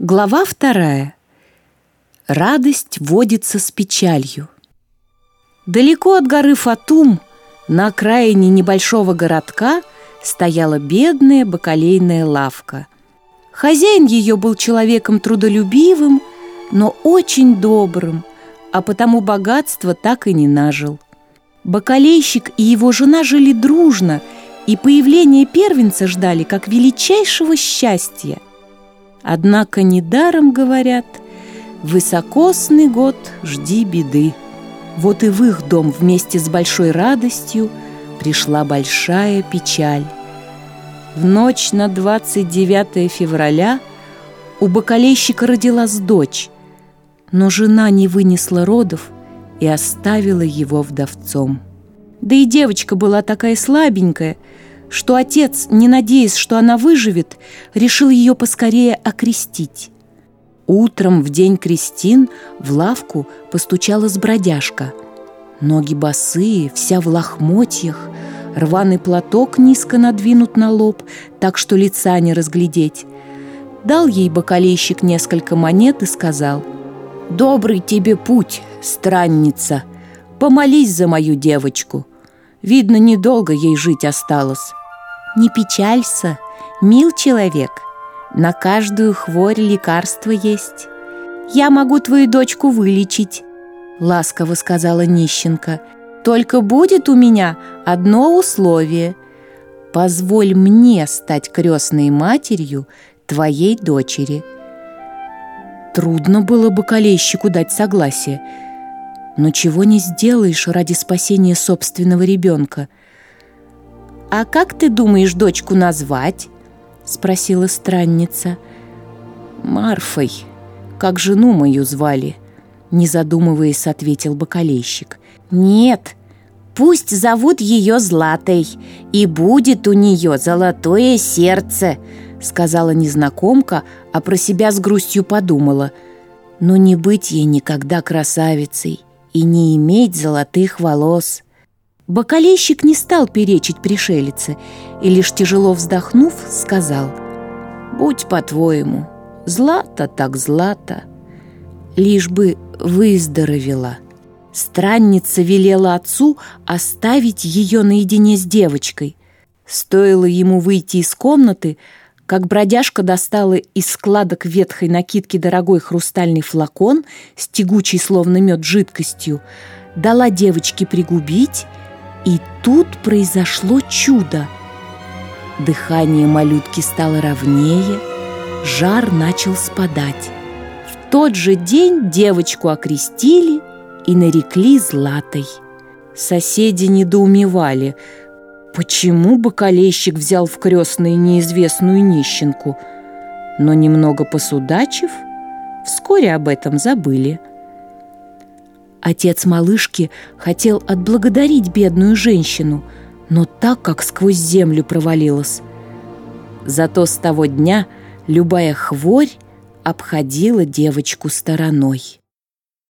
Глава вторая. Радость водится с печалью. Далеко от горы Фатум, на окраине небольшого городка, стояла бедная бакалейная лавка. Хозяин ее был человеком трудолюбивым, но очень добрым, а потому богатство так и не нажил. Бакалейщик и его жена жили дружно, и появление первенца ждали как величайшего счастья – Однако недаром говорят «Высокосный год, жди беды». Вот и в их дом вместе с большой радостью пришла большая печаль. В ночь на 29 февраля у бакалейщика родилась дочь, но жена не вынесла родов и оставила его вдовцом. Да и девочка была такая слабенькая – что отец, не надеясь, что она выживет, решил ее поскорее окрестить. Утром в день крестин в лавку постучалась бродяжка. Ноги босые, вся в лохмотьях, рваный платок низко надвинут на лоб, так что лица не разглядеть. Дал ей бокалейщик несколько монет и сказал, «Добрый тебе путь, странница, помолись за мою девочку. Видно, недолго ей жить осталось». Не печалься, мил человек, на каждую хворь лекарство есть. Я могу твою дочку вылечить, ласково сказала нищенка. Только будет у меня одно условие. Позволь мне стать крестной матерью твоей дочери. Трудно было бы колейщику дать согласие, но чего не сделаешь ради спасения собственного ребенка – «А как ты думаешь дочку назвать?» — спросила странница. «Марфой, как жену мою звали», — не задумываясь, ответил бокалейщик. «Нет, пусть зовут ее Златой, и будет у нее золотое сердце», — сказала незнакомка, а про себя с грустью подумала. «Но не быть ей никогда красавицей и не иметь золотых волос». Бокалейщик не стал перечить пришелице и лишь тяжело вздохнув, сказал «Будь по-твоему, злато так злато, лишь бы выздоровела». Странница велела отцу оставить ее наедине с девочкой. Стоило ему выйти из комнаты, как бродяжка достала из складок ветхой накидки дорогой хрустальный флакон с тягучей, словно мед, жидкостью, дала девочке пригубить и тут произошло чудо. Дыхание малютки стало ровнее, жар начал спадать. В тот же день девочку окрестили и нарекли Златой. Соседи недоумевали, почему бокалейщик взял в крестные неизвестную нищенку. Но немного посудачив, вскоре об этом забыли – Отец малышки хотел отблагодарить бедную женщину, но так, как сквозь землю провалилась. Зато с того дня любая хворь обходила девочку стороной.